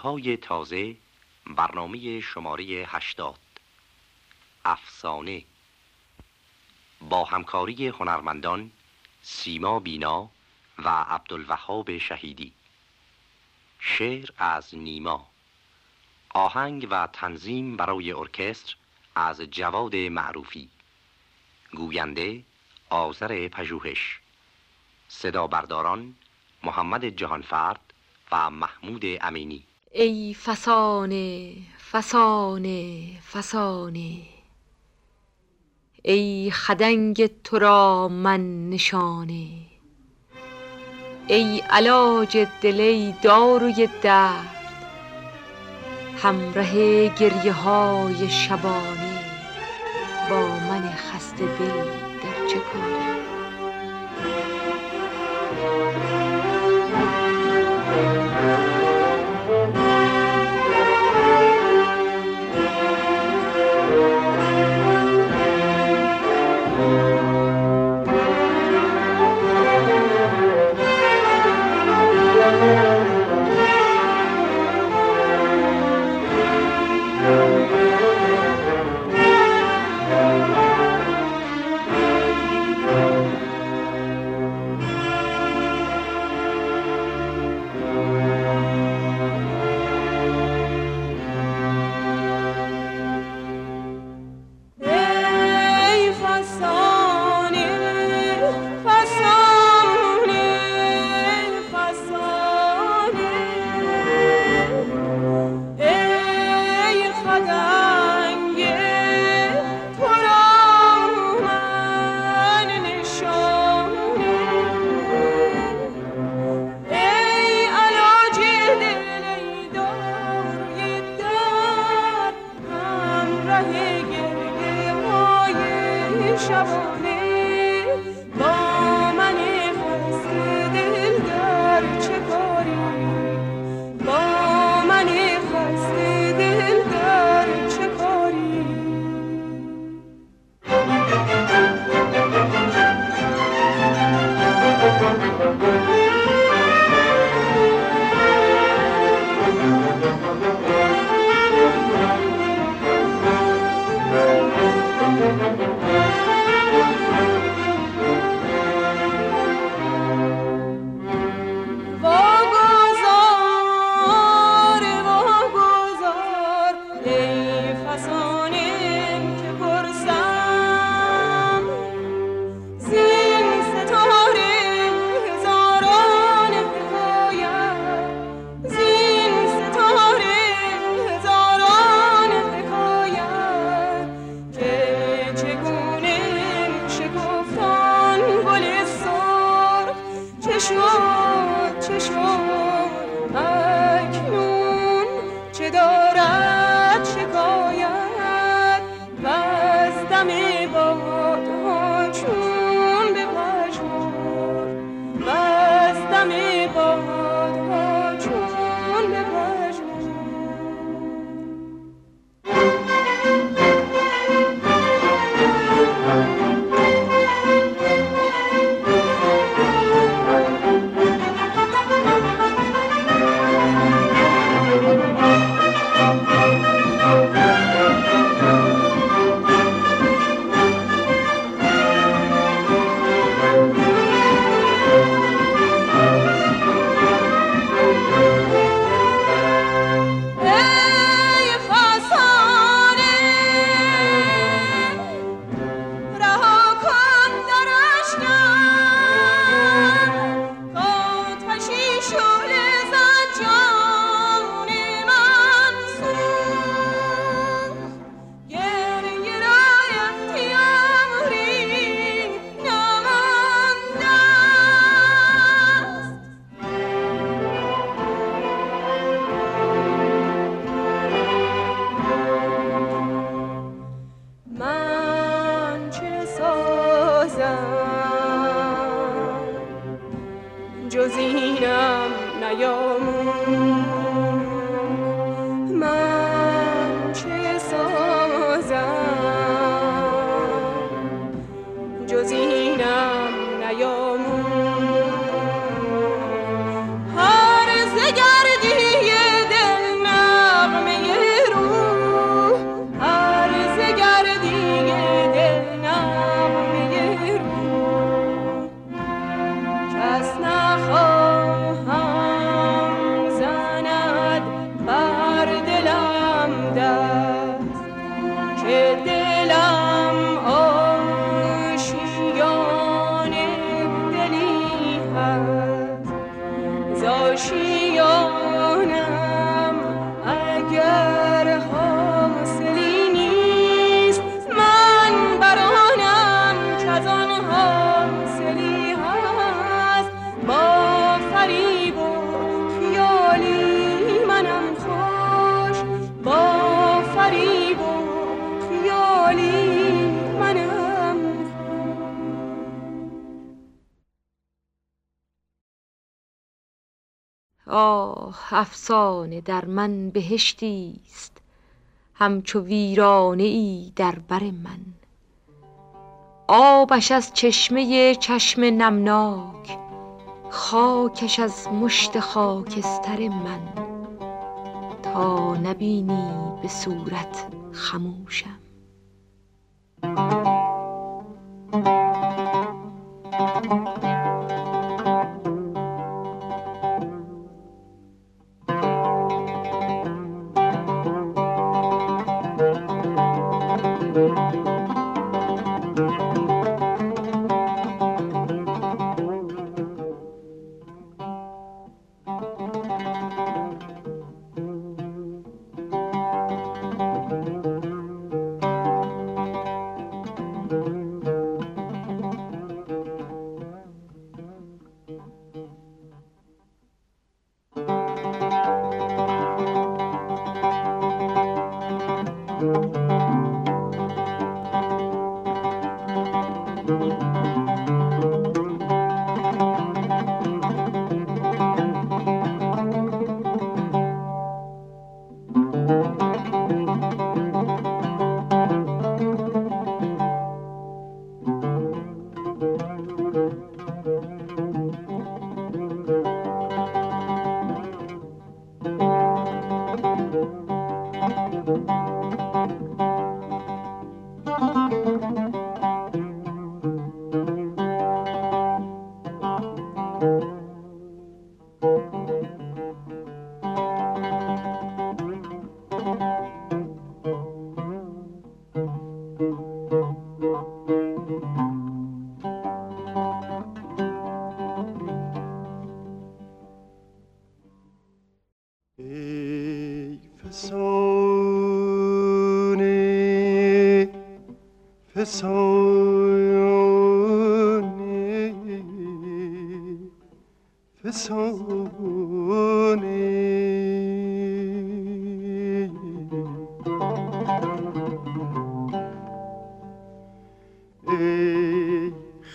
فصلهای تازه برنامه شماره 80 افسانه. با همکاری هنرمندان سیما بینا و عبدالوهاب شهیدی. شعر از نیما. آهنگ و تنظیم برای ارکستر از جواد معروفی. گوینده آذر پژوهش. صدا برداران محمد جهانفرد و محمود امینی. ای فسانه فسانه فسانه. ای خدنگ تو را من نشانه. ای علاج دل ای داروی درد. همراه گریه های شبانه با من خسته دل در چه Música غریب و منم. آه افسانه در من بهشتی است. همچو ویرانه ای در بر من. آبش از چشمه چشم نمناک خاکش از مشت خاکستر من. تا نبینی به صورت خموشم.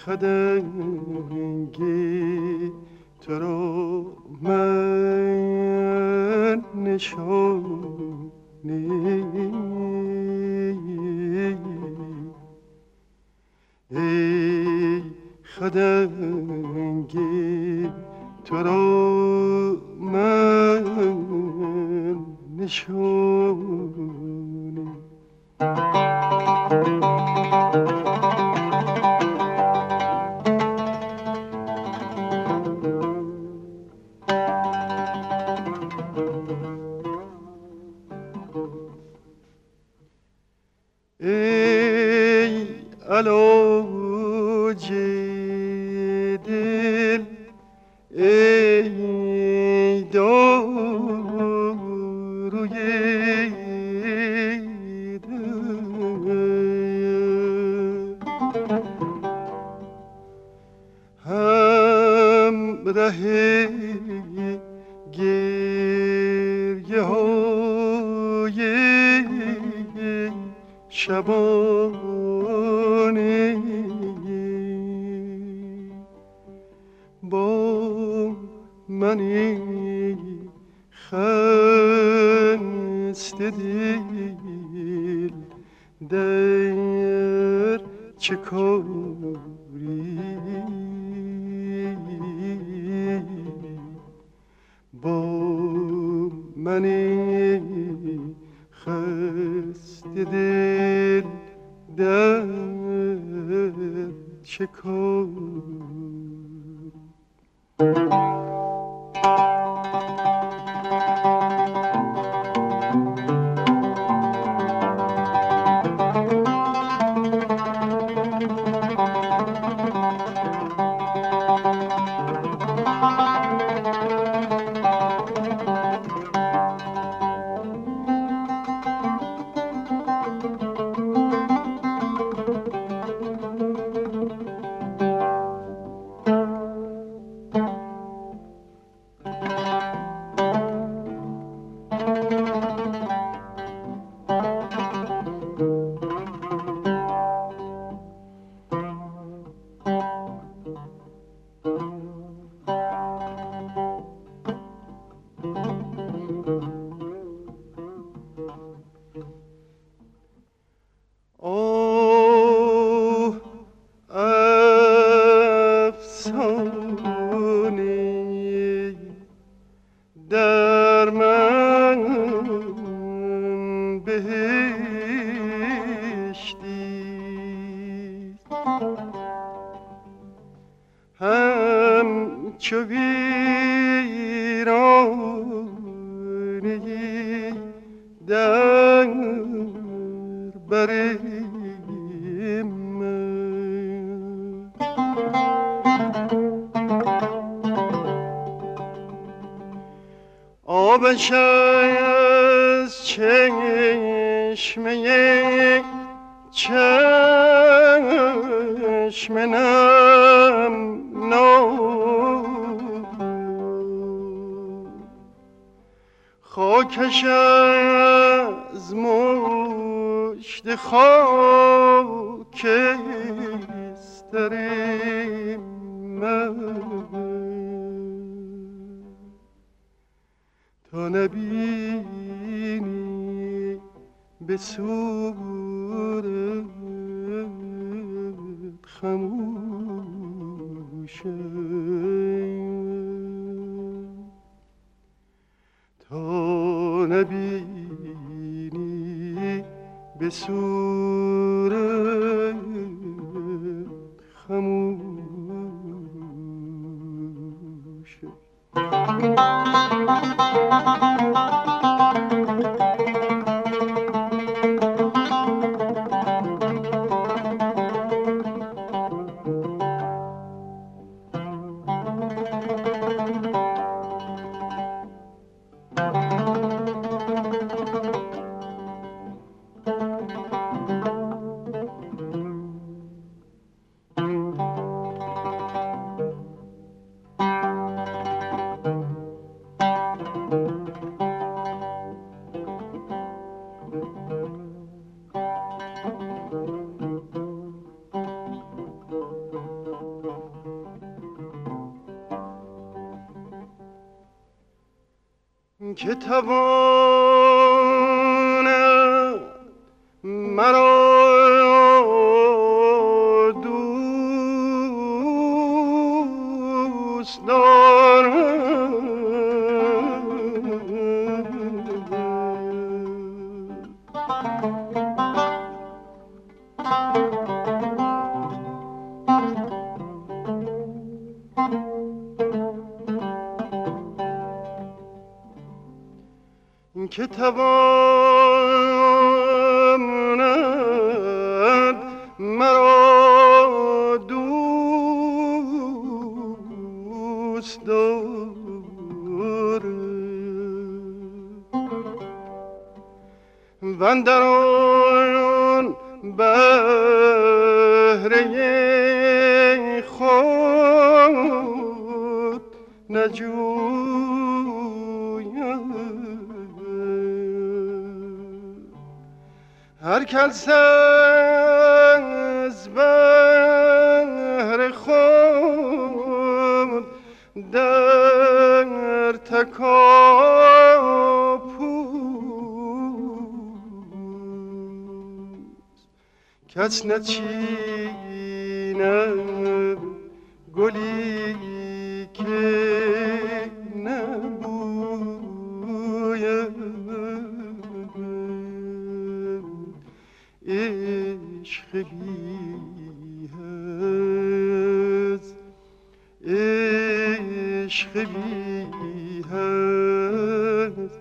خدنگی تو رو من نشانی چه منی خست دل در چه Música آبش از چشمه چشم نم خاکش از مشت خاک استر من تا نبینی به صورت خموشم تا نبینی به صورت که تواند و در آن بهره خود نجویم هر کس از بهر خود در تکاپوست کس نچیند گلی که نبوید عشق بی هست عشق بی هست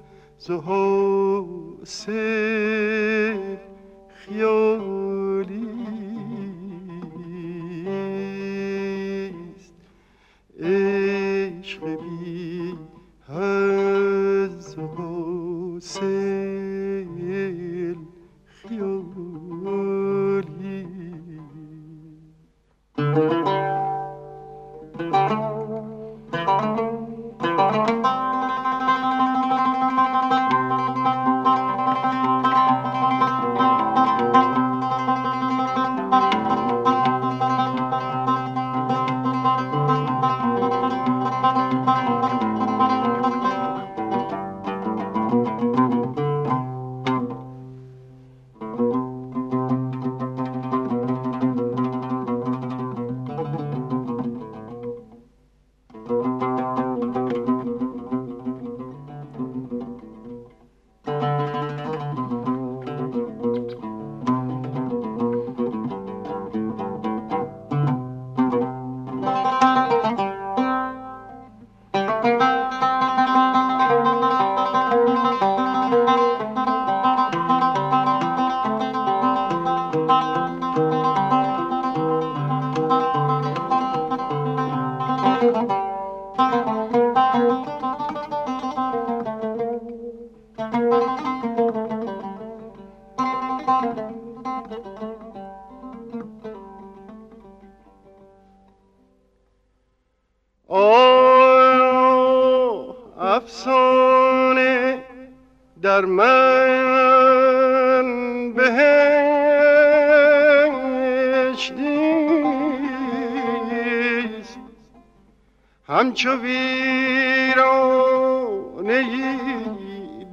همچو ویرانه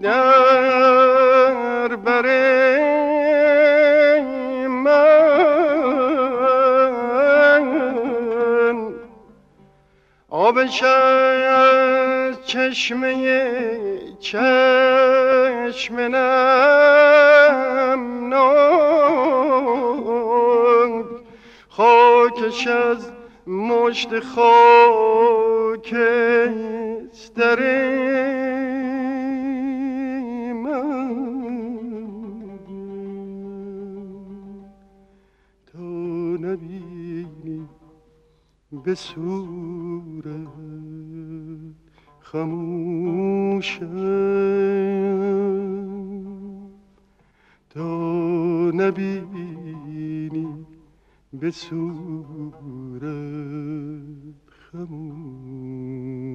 در بر من. آب چشمه چشم نمناک خاکش از مشت خاک در من تا نبینی به صورت خموشم تا نبینی به صورت خموشم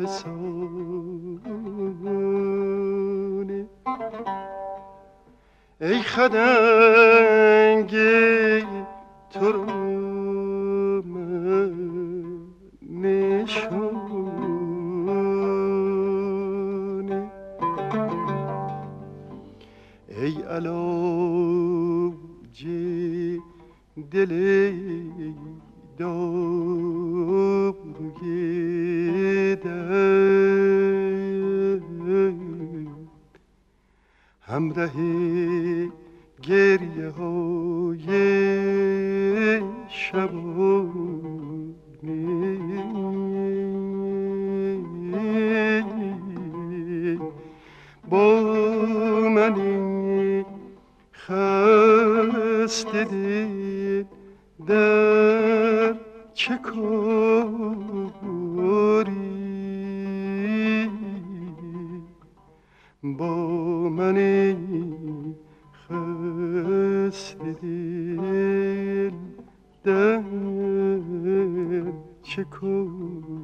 فسانه ای خدنگ تو رو من نشان ای علاج دل داروی همراه گریه های شبانه با من خسته در چه دل در چه کاری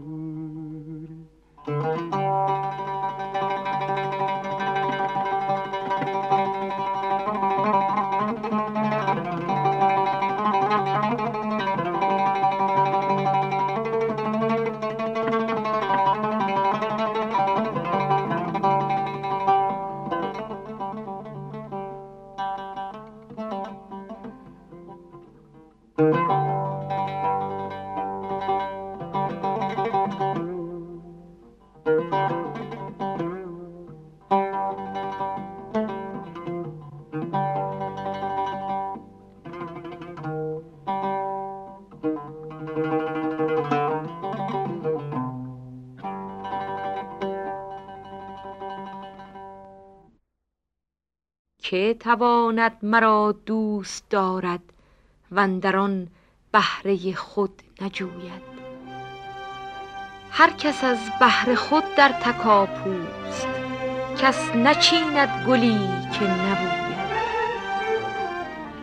که تواند مرا دوست دارد و آن بهره خود نجوید. هر کس از بهر خود در تکاپوست کس نچیند گلی که نبوید.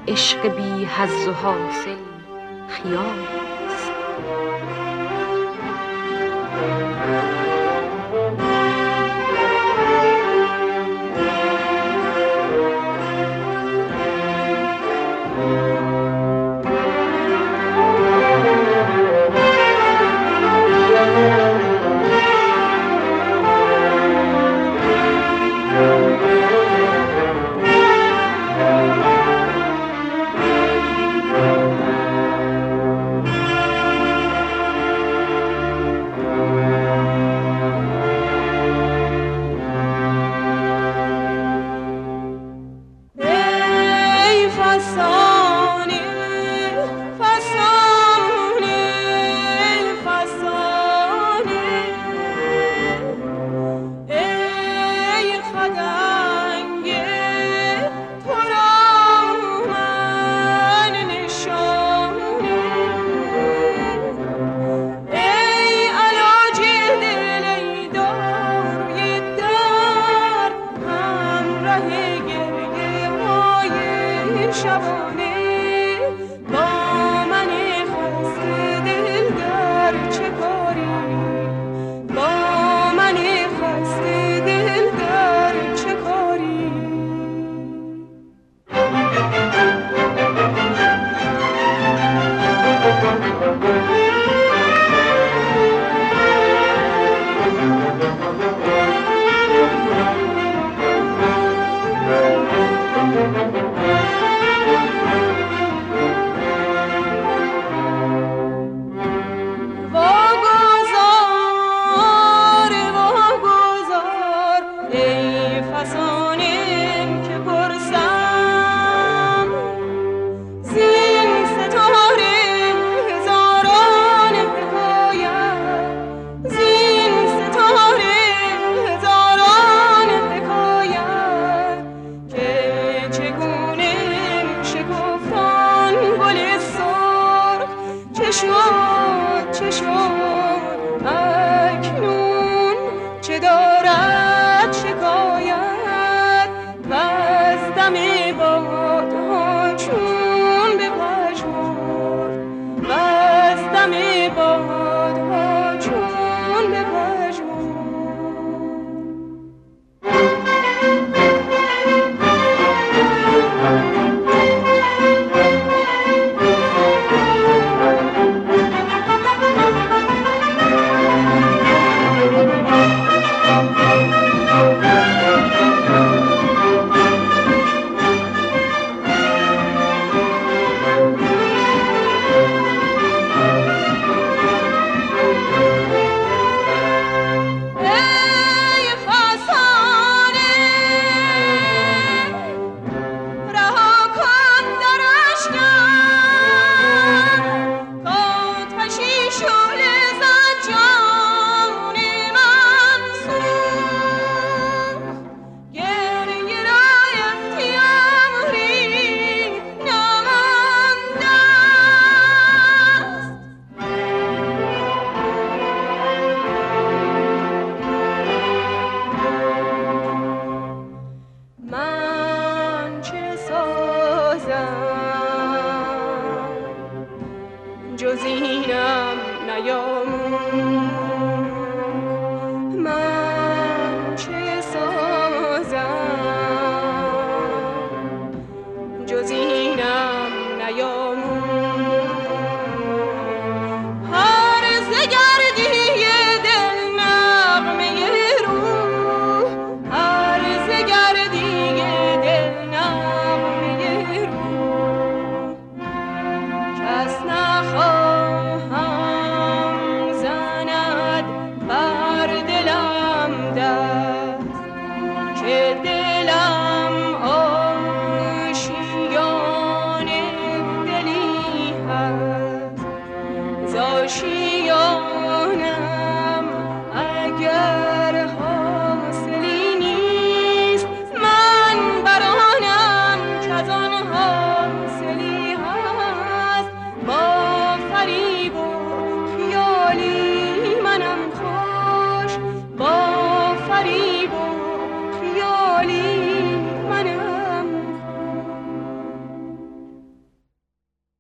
عشق بی حظ و حاصل خیال.